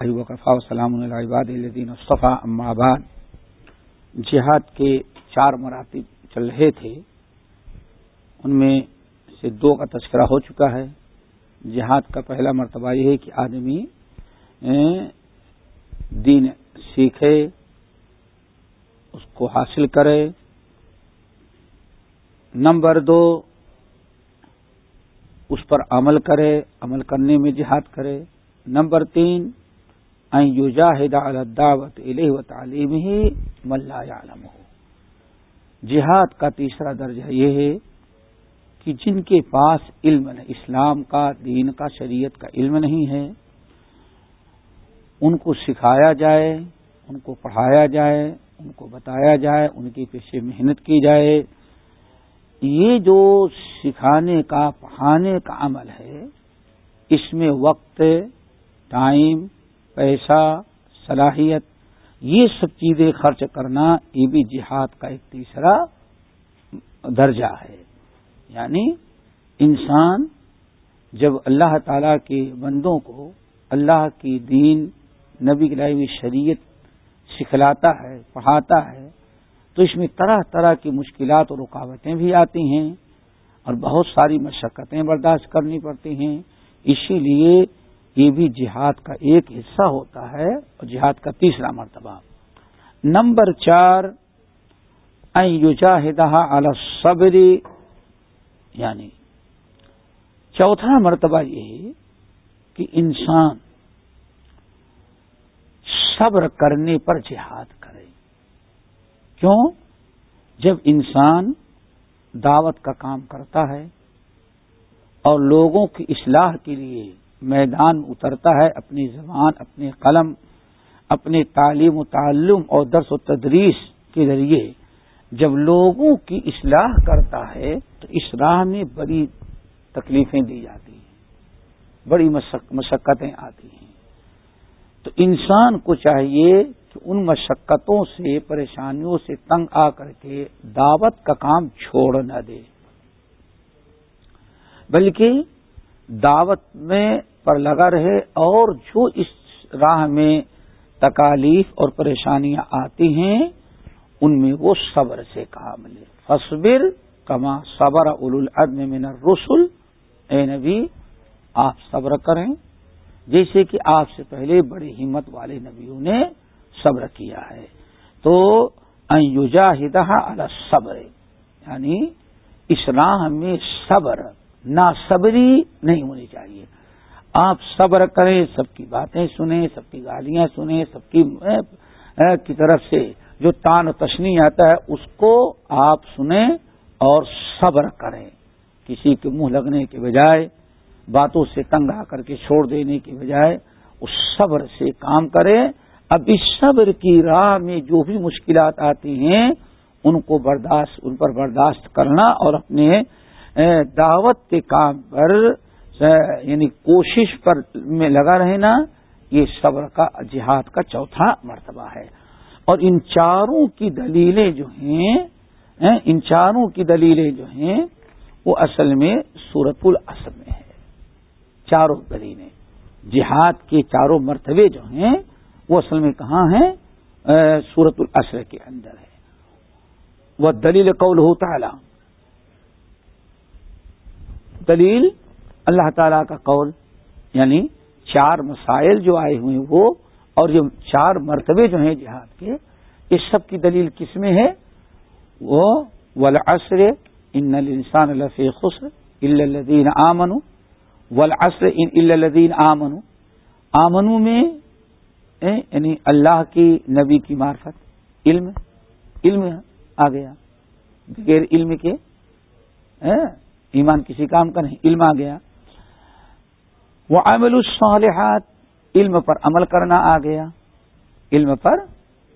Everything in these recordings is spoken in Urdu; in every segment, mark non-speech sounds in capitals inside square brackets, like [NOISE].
وقفا وسلام الباد الدین صفا آباد جہاد کے چار مراتب چل رہے تھے۔ ان میں سے دو کا تذکرہ ہو چکا ہے۔ جہاد کا پہلا مرتبہ یہ ہے کہ آدمی دین سیکھے، اس کو حاصل کرے۔ نمبر دو، اس پر عمل کرے، عمل کرنے میں جہاد کرے۔ نمبر تین یوجاہد الدعوت علیہ و تعلیم ہی ملا عالم جہاد کا تیسرا درجہ یہ ہے کہ جن کے پاس علم نہیں، اسلام کا، دین کا، شریعت کا علم نہیں ہے، ان کو سکھایا جائے، ان کو پڑھایا جائے، ان کو بتایا جائے، ان کے پیچھے محنت کی جائے۔ یہ جو سکھانے کا، پڑھانے کا عمل ہے، اس میں وقت، ٹائم پیسہ، صلاحیت، یہ سب چیزیں خرچ کرنا یہ بھی جہاد کا ایک تیسرا درجہ ہے۔ یعنی انسان جب اللہ تعالی کے بندوں کو اللہ کی دین، نبی گلائی شریعت سکھلاتا ہے، پڑھاتا ہے، تو اس میں طرح طرح کی مشکلات اور رکاوٹیں بھی آتی ہیں اور بہت ساری مشقتیں برداشت کرنی پڑتی ہیں۔ اسی لیے یہ بھی جہاد کا ایک حصہ ہوتا ہے اور جہاد کا تیسرا مرتبہ۔ نمبر چار یوجاہدہ اعلی صبری یعنی چوتھا مرتبہ یہ کہ انسان صبر کرنے پر جہاد کرے۔ کیوں؟ جب انسان دعوت کا کام کرتا ہے اور لوگوں کی اصلاح کے لیے میدان اترتا ہے، اپنی زبان اپنے قلم اپنے تعلیم و تعلم اور درس و تدریس کے ذریعے جب لوگوں کی اصلاح کرتا ہے تو اس راہ میں بڑی تکلیفیں دی جاتی ہیں، بڑی مشقتیں آتی ہیں۔ تو انسان کو چاہیے کہ ان مشقتوں سے، پریشانیوں سے تنگ آ کر کے دعوت کا کام چھوڑ نہ دے۔ بلکہ دعوت میں پر لگا رہے اور جو اس راہ میں تکالیف اور پریشانیاں آتی ہیں، ان میں وہ صبر سے کام لے۔ فصبر کما صبر اول العدم من الرسل۔ اے نبی، آپ صبر کریں۔ جیسے کہ آپ سے پہلے بڑی ہمت والے نبیوں نے صبر کیا ہے۔ تو یوجاہدہ صبر یعنی اس راہ میں صبر نہ صبری نہیں ہونی چاہیے۔ آپ صبر کریں، سب کی باتیں سنیں، سب کی گالیاں سنیں، سب کی کی طرف سے جو تان و تشنی آتا ہے، اس کو آپ سنیں اور صبر کریں۔ کسی کے منہ لگنے کے بجائے، باتوں سے تنگ آ کر کے چھوڑ دینے کے بجائے، اس صبر سے کام کریں۔ اب اس صبر کی راہ میں جو بھی مشکلات آتی ہیں، ان کو برداشت، ان پر برداشت کرنا اور اپنے دعوت کے کام پر یعنی کوشش پر میں لگا رہنا یہ صبر کا، جہاد کا چوتھا مرتبہ ہے۔ اور ان چاروں کی دلیلیں جو ہیں ان چاروں کی دلیلیں جو ہیں، وہ اصل میں سورت الاصل میں ہے چاروں دلیلیں۔ جہاد کے چاروں مرتبے جو ہیں، وہ اصل میں کہاں ہیں؟ سورت الاصر کے اندر ہے وہ دلیل قول ہوتا دلیل اللہ تعالی کا قول یعنی چار مسائل جو آئے ہوئے وہ، اور جو چار مرتبے جو ہیں جہاد کے، اس سب کی دلیل کس میں ہے؟ وہ ولاسر ان انسان اللہ خسر الدین آمن ولاسر ان الدین آمن آمنو میں یعنی اللہ کی نبی کی معرفت، علم علم آ گیا. بغیر علم کے ایمان کسی کام کا نہیں، علم آ گیا. وہ عمل الصالحات. علم پر عمل کرنا آ گیا. علم پر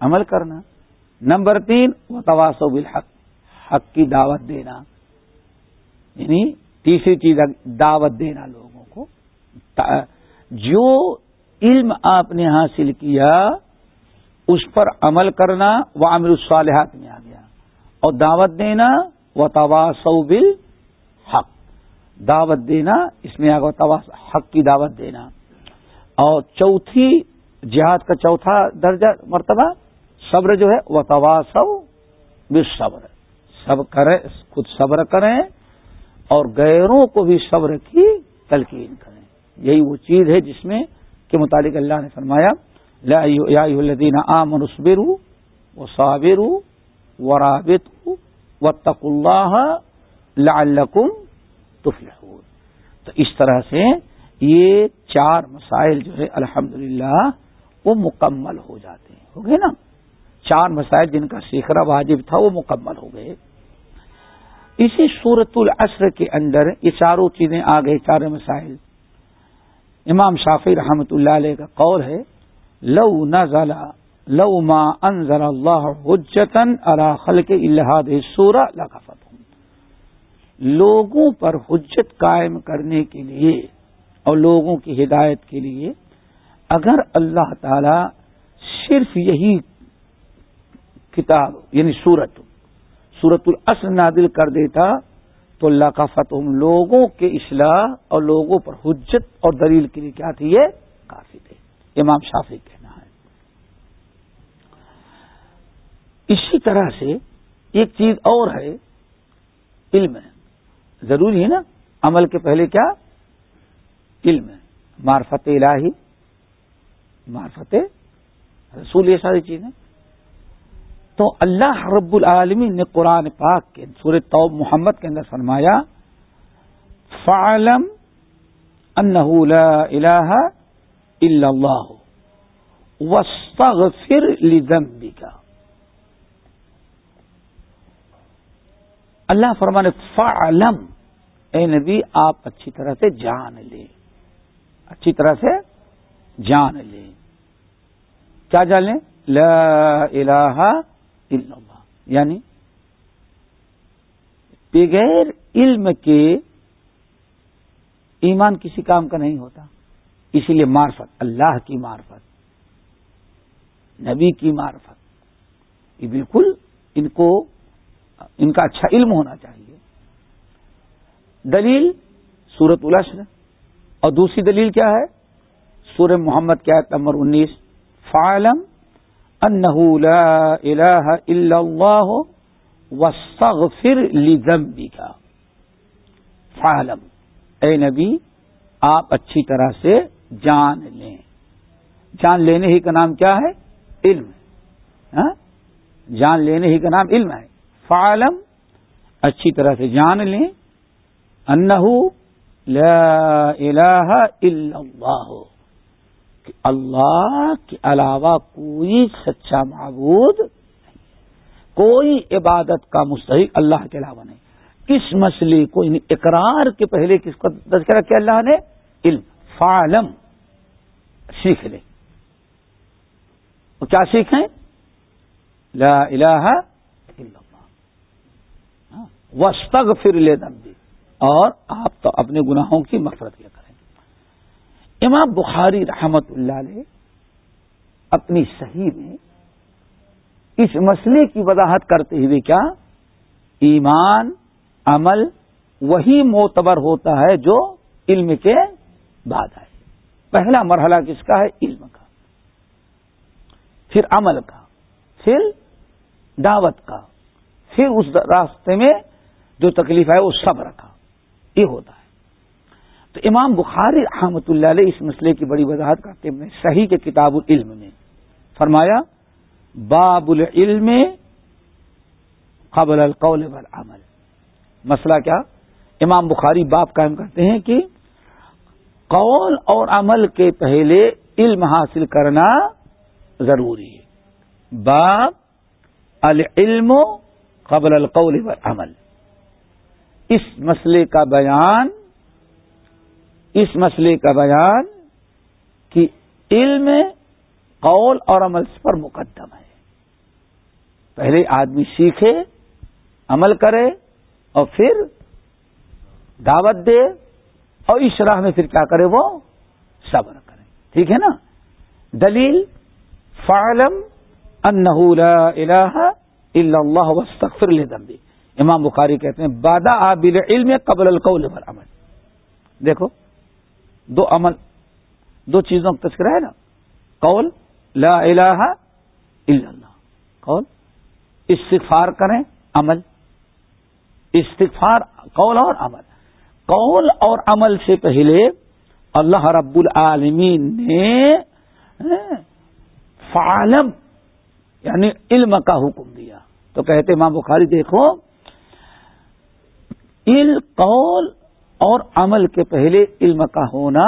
عمل کرنا. نمبر تین وہ تواسو بالحق. حق کی دعوت دینا. یعنی تیسری چیز، دعوت دینا لوگوں کو. جو علم آپ نے حاصل کیا، اس پر عمل کرنا وہ عامر الصالحات میں آ گیا. اور دعوت دینا وہ تواسو بل دعوت دینا، اس میں آگے حق کی دعوت دینا۔ اور چوتھی، جہاد کا چوتھا درجہ، مرتبہ، صبر جو ہے، وہ توا سب صبر سب کریں، خود صبر کریں، اور غیروں کو بھی صبر کی تلقین کریں۔ یہی وہ چیز ہے جس میں کے متعلق اللہ نے فرمایا الدین عام رسبر و صابر و رابط و تق اللہ لعلکم تفلحون۔ تو اس طرح سے یہ چار مسائل جو ہے الحمد وہ مکمل ہو جاتے ہیں۔ ہو گئے نا؟ چار مسائل جن کا سیکھنا واجب تھا، وہ مکمل ہو گئے۔ اسی صورت العصر کے اندر یہ چاروں چیزیں آ گئی چار مسائل۔ امام شافی رحمت اللہ علیہ کا قول ہے، لو نزل، لو ما انزل اللہ حجتن على خلق الہاد سورہ لکفت لوگوں پر حجت قائم کرنے کے لیے اور لوگوں کی ہدایت کے لیے اگر اللہ تعالی صرف یہی کتاب یعنی سورت سورت الاصل نادل کر دیتا، تو اللہ کا فتح لوگوں کے اصلاح اور لوگوں پر حجت اور دلیل کے لیے کیا تھی یہ؟ کافی تھے امام شافی کہنا ہے۔ اسی طرح سے ایک چیز اور ہے، علم۔ ضروری ہے نا؟ عمل کے پہلے کیا؟ علم معرفت الہی، معرفت رسول، یہ ساری چیزیں۔ تو اللہ رب العالمین نے قرآن پاک کے سور توب محمد کے اندر فرمایا، فعلم انہ لا الہ الا اللہ واستغفر لذنبک اللہ فرمانے، فعلم. اے نبی، آپ اچھی طرح سے جان لیں۔ اچھی طرح سے جان لیں۔ کیا جان لیں؟ لا الہ الا اللہ۔ یعنی بغیر علم کے ایمان کسی کام کا نہیں ہوتا۔ اسی لیے معرفت، اللہ کی معرفت، نبی کی معرفت۔ یہ بالکل ان کو ان کا اچھا علم ہونا چاہیے۔ دلیل سورت الشر اور دوسری دلیل کیا ہے؟ سورہ محمد کیا نمبر انیس۔ فعلم لا الہ الا اللہ واستغفر لذنبک۔ فعلم اے نبی، آپ اچھی طرح سے جان لیں۔ جان لینے ہی کا نام کیا ہے؟ علم۔ ہاں؟ جان لینے ہی کا نام علم ہے۔ فعلم، اچھی طرح سے جان لیں، انہو لا الہ الا اللہ، کہ اللہ کے علاوہ کوئی سچا معبود نہیں کوئی عبادت کا مستحق اللہ کے علاوہ نہیں۔ اس مسئلے کو یعنی اقرار کے پہلے کس کو تذکرہ کیا اللہ نے؟ علم۔ فعلم، سیکھ لیں۔ وہ کیا سیکھیں؟ لا الہ وسطگ پھر لے دم اور آپ تو اپنے گناہوں کی مفرت کیا کریں امام بخاری رحمت اللہ علیہ اپنی صحیح میں اس مسئلے کی وضاحت کرتے ہوئے کیا؟ ایمان، عمل، وہی معتبر ہوتا ہے جو علم کے بعد آئے۔ پہلا مرحلہ کس کا ہے؟ علم کا۔ پھر عمل کا۔ پھر دعوت کا۔ پھر اس راستے میں جو تکلیف ہے وہ سب رکھا۔ یہ ہوتا ہے۔ تو امام بخاری احمد اللہ علیہ اس مسئلے کی بڑی وضاحت کرتے ہیں۔ صحیح کے کتاب العلم میں فرمایا، باب العلم قبل القول والعمل۔ مسئلہ کیا؟ امام بخاری باب قائم کرتے ہیں کہ قول اور عمل کے پہلے علم حاصل کرنا ضروری ہے۔ باب العلم قبل القول والعمل۔ اس مسئلے کا بیان، اس مسئلے کا بیان کہ علم قول اور عمل پر مقدم ہے۔ پہلے آدمی سیکھے، عمل کرے اور پھر دعوت دے اور اس راہ میں پھر کیا کرے وہ؟ صبر کرے۔ ٹھیک ہے نا؟ دلیل فعلم انہ لا الہ الا اللہ وستغفر لذنبی امام بخاری کہتے ہیں بادا آبل علم قبل القول عمل دیکھو، دو عمل، دو چیزوں کا تذکرہ ہے نا۔ قول، لا الہ الا اللہ۔ قول، استغفار کریں، عمل۔ استغفار، قول اور عمل۔ قول اور عمل سے پہلے اللہ رب العالمین نے فعالم یعنی علم کا حکم دیا۔ تو کہتے ماں بخاری، دیکھو علم، قول اور عمل کے پہلے علم کا ہونا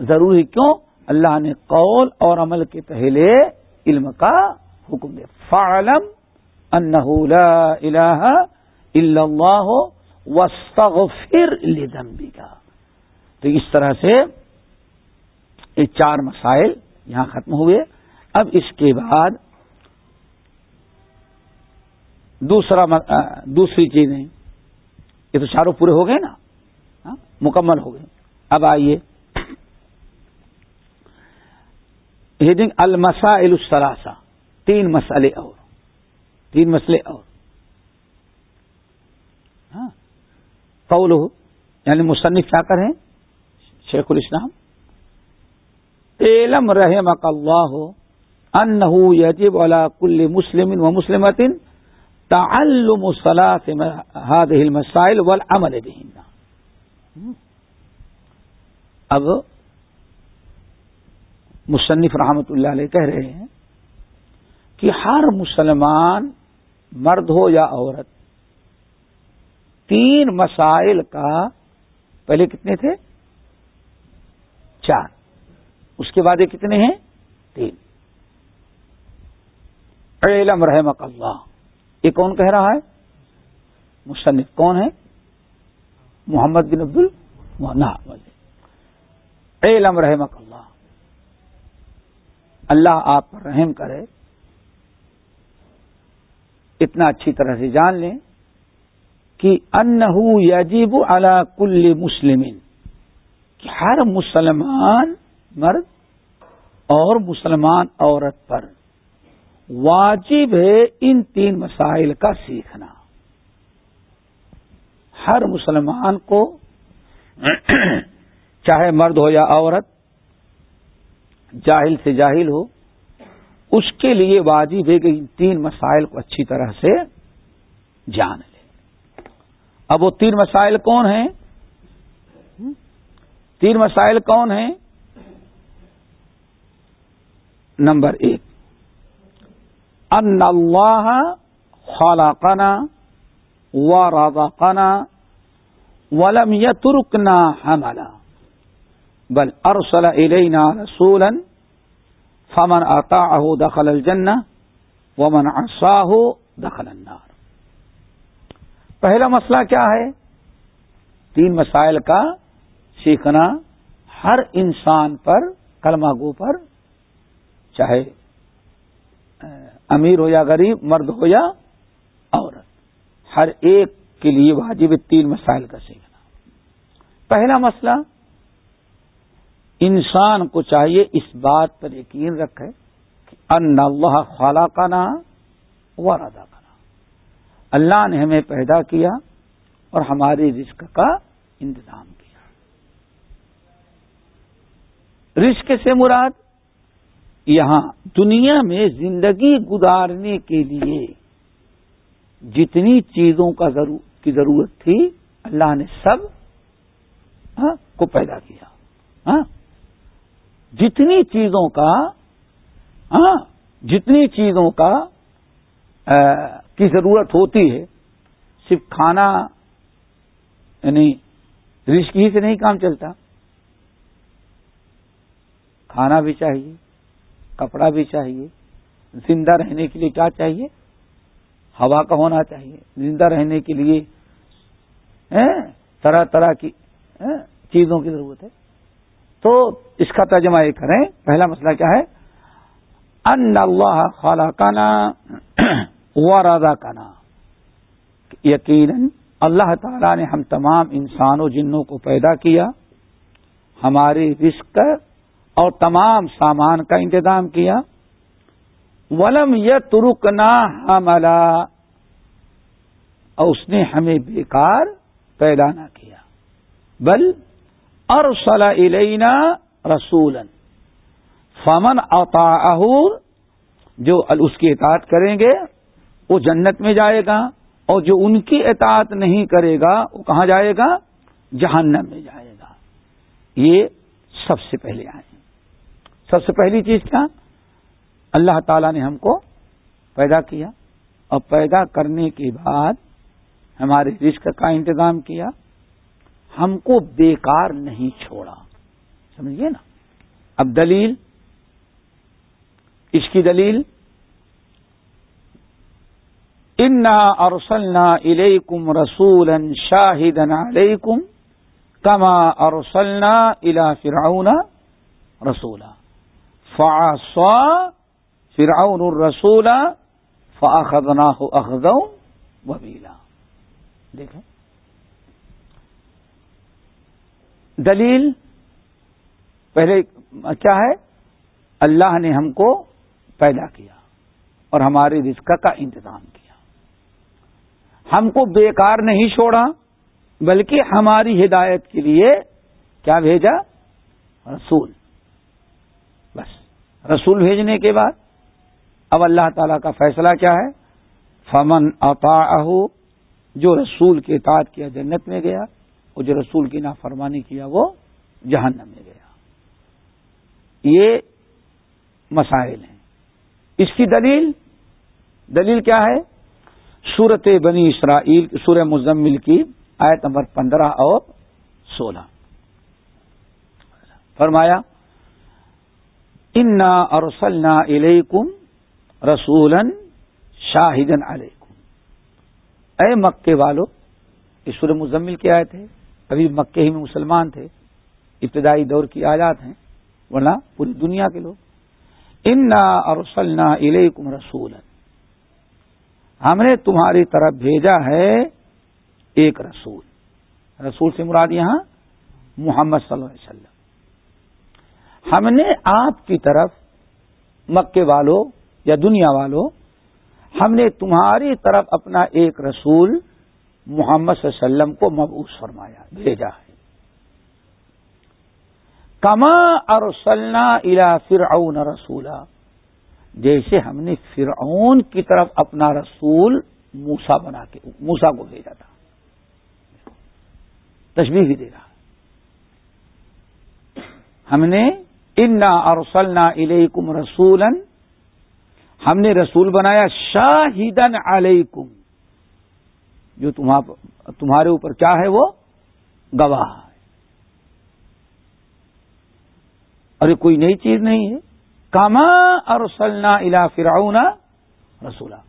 ضروری کیوں؟ اللہ نے قول اور عمل کے پہلے علم کا حکم دیا۔ فعلم انہ لا الہ الا اللہ واستغفر لذنبک تو اس طرح سے یہ چار مسائل یہاں ختم ہوئے۔ اب اس کے بعد دوسرا دوسری چیزیں۔ یہ تو چاروں پورے ہو گئے نا؟ ہاں؟ مکمل ہو گئے۔ اب آئیے۔ ہیڈنگ المسا السلاسا تین مسئلے اور۔ تین مسئلے اور۔ ہاں؟ قول ہو یعنی مصنف کیا کریں شیخ الاسلام۔ علم رحمک اللہ انه يجب على كل مسلم ومسلمة تعلم صلاة هذه المسائل والعمل بهن. اب مصنف رحمت اللہ علیہ کہہ رہے ہیں کہ ہر مسلمان مرد ہو یا عورت، تین مسائل کا پہلے کتنے تھے؟ چار۔ اس کے بعد یہ کتنے ہیں؟ تین۔ علم رحمک اللہ۔ یہ کون کہہ رہا ہے؟ مصنف کون ہے؟ محمد بن عبد علم رحمک اللہ۔ اللہ آپ پر رحم کرے۔ اتنا اچھی طرح سے جان لیں کہ انہو یجیب علی کل مسلم۔ کہ ہر مسلمان مرد اور مسلمان عورت پر۔ واجب ہے ان تین مسائل کا سیکھنا۔ ہر مسلمان کو [CLEARS THROAT] چاہے مرد ہو یا عورت، جاہل سے جاہل ہو، اس کے لیے واجب ہے کہ ان تین مسائل کو اچھی طرح سے جان لے۔ اب وہ تین مسائل کون ہیں؟ تین مسائل کون ہیں؟ نمبر ایک ان اللہ خلقنا ورزقنا ولم يتركنا حملا. بل ارسل الينا رسولا فمن اطاعه دخل الجنه ومن عصاه دخل النار. پہلا مسئلہ کیا ہے؟ تین مسائل کا سیکھنا ہر انسان پر، کلمہ گو پر، چاہے امیر ہو یا غریب، مرد ہو یا عورت۔ ہر ایک کے لیے واجب تین مسائل کا سیکھنا۔ پہلا مسئلہ، انسان کو چاہیے اس بات پر یقین رکھے کہ ان اللہ خالہ کا نا و رادا کا نا اللہ نے ہمیں پیدا کیا اور ہمارے رزق کا انتظام کیا۔ رزق سے مراد یہاں دنیا میں زندگی گزارنے کے لیے جتنی چیزوں کا کی ضرورت تھی، اللہ نے سب کو پیدا کیا۔ جتنی چیزوں کا جتنی چیزوں کا کی ضرورت ہوتی ہے، صرف کھانا یعنی رشک ہی سے نہیں کام چلتا۔ کھانا بھی چاہیے۔ کپڑا بھی چاہیے، زندہ رہنے کے لیے کیا چاہیے؟ ہوا کا ہونا چاہیے، زندہ رہنے کے لیے طرح طرح کی چیزوں کی ضرورت ہے۔ تو اس کا ترجمہ یہ کریں۔ پہلا مسئلہ کیا ہے؟ ان اللہ خالہ کانا و راضا کانا یقیناً اللہ تعالی نے ہم تمام انسانوں، جنوں کو پیدا کیا، ہماری رزق اور تمام سامان کا انتظام کیا۔ ولم یہ ترکنا حملا۔ اور اس نے ہمیں بیکار پیدا نہ کیا۔ بل ارسل الینا رسولن فمن اوتا جو اس کی اطاعت کریں گے، وہ جنت میں جائے گا۔ اور جو ان کی اطاعت نہیں کرے گا، وہ کہاں جائے گا؟ جہنم میں جائے گا۔ یہ سب سے پہلے آئے۔ سب سے پہلی چیز کیا؟ اللہ تعالی نے ہم کو پیدا کیا۔ اور پیدا کرنے کے بعد ہمارے رزق کا انتظام کیا۔ ہم کو بیکار نہیں چھوڑا۔ سمجھیے نا؟ اب دلیل، اس کی دلیل، انا ارسلنا الیکم رسولا شاہدنا علیکم کما ارسلنا الى فرعون رسولا۔ فعصا فرعون الرسول فاخذناه اخذا وبیلا دیکھیں. دلیل پہلے کیا ہے؟ اللہ نے ہم کو پیدا کیا اور ہمارے رزق کا انتظام کیا۔ ہم کو بیکار نہیں چھوڑا، بلکہ ہماری ہدایت کے لیے کیا بھیجا؟ رسول۔ رسول بھیجنے کے بعد اب اللہ تعالی کا فیصلہ کیا ہے؟ فمن اپا جو رسول کے اطاعت کیا جنت میں گیا، اور جو رسول کی نافرمانی کیا وہ جہنم میں گیا۔ یہ مسائل ہیں۔ اس کی دلیل دلیل کیا ہے؟ سورت بنی اسرائیل، سورہ مزمل کی آیت نمبر پندرہ اور سولہ۔ فرمایا انا ارسلنا الیکم رسولن شاہدن علیکم اے مکے والو، یہ سورہ مزمل کے آئے تھے ابھی مکے ہی میں مسلمان تھے، ابتدائی دور کی آیات ہیں، ورنہ پوری دنیا کے لوگ۔ انا ارسلنا الیکم رسولن ہم نے تمہاری طرف بھیجا ہے ایک رسول۔ رسول سے مراد یہاں محمد صلی اللہ علیہ وسلم۔ ہم نے آپ کی طرف مکے والوں یا دنیا والوں ہم نے تمہاری طرف اپنا ایک رسول محمد صلی اللہ علیہ وسلم کو مبوس فرمایا، بھیجا ہے۔ کما اور سلنا الا فرعون رسولا۔ جیسے ہم نے فرعون کی طرف اپنا رسول موسا بنا کے موسا کو بھیجا تھا۔ تشبیح بھی دے رہا ہم نے انا ارسلنا الیکم رسولن ہم نے رسول بنایا شاہدن علیکم جو تمہارے اوپر کیا ہے وہ؟ گواہ ہے۔ اور یہ کوئی نئی چیز نہیں ہے۔ کما ارسلنا الا فرعون رسولہ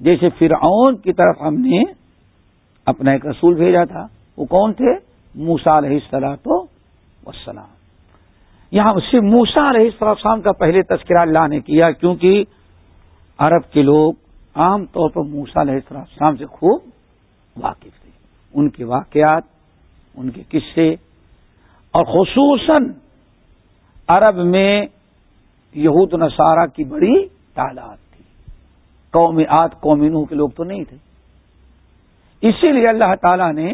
جیسے فرعون کی طرف ہم نے اپنا ایک رسول بھیجا تھا۔ وہ کون تھے؟ موسا علیہ السلاط وسلام یہاں سے موسا علیہ السلام کا پہلے تذکرہ اللہ نے کیا، کیونکہ عرب کے لوگ عام طور پر موسا علیہ السلام سے خوب واقف تھے۔ ان کے واقعات، ان کے قصے، اور خصوصاً عرب میں یہود نصارہ کی بڑی تعداد تھی۔ قوم آت قومینوں کے لوگ تو نہیں تھے۔ اسی لیے اللہ تعالی نے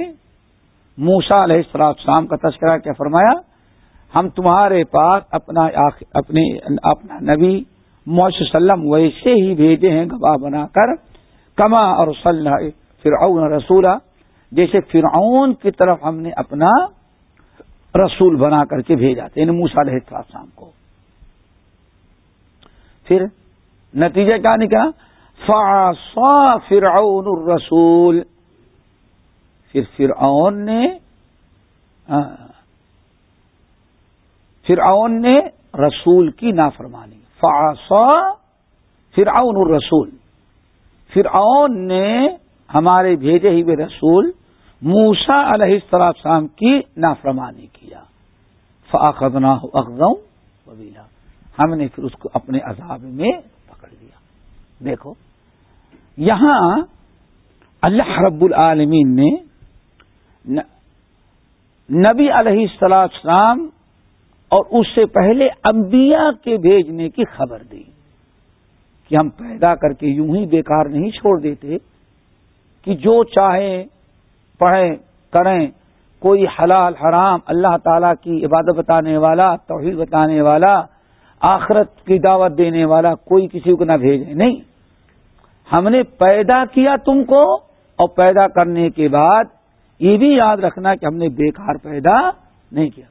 موسا علیہ السلام کا تذکرہ کیا، فرمایا ہم تمہارے پاس اپنا اپنے اپنا نبی وسلم ویسے ہی بھیجے ہیں، گواہ بنا کر، کما اور صلی فرعون رسولہ جیسے فرعون کی طرف ہم نے اپنا رسول بنا کر کے بھیجا تھا یعنی موسا علیہ السلام کو۔ پھر نتیجہ کیا نکلا؟ فا فرعون الرسول۔ پھر فرعون نے ہاں، فرعون نے رسول کی نافرمانی۔ فاسا فرعون الرسول۔ فرعون نے ہمارے بھیجے ہوئے رسول موسا علیہ السلام کی نافرمانی کیا۔ فاخذنا اخذم وبیلا۔ ہم نے پھر اس کو اپنے عذاب میں پکڑ لیا۔ دیکھو، یہاں اللہ رب العالمین نے نبی علیہ السلام اور اس سے پہلے انبیاء کے بھیجنے کی خبر دی کہ ہم پیدا کر کے یوں ہی بیکار نہیں چھوڑ دیتے کہ جو چاہیں، پڑھیں، کریں، کوئی حلال، حرام، اللہ تعالی کی عبادت بتانے والا، توحید بتانے والا، آخرت کی دعوت دینے والا کوئی کسی کو نہ بھیجے۔ نہیں، ہم نے پیدا کیا تم کو اور پیدا کرنے کے بعد یہ بھی یاد رکھنا کہ ہم نے بیکار پیدا نہیں کیا۔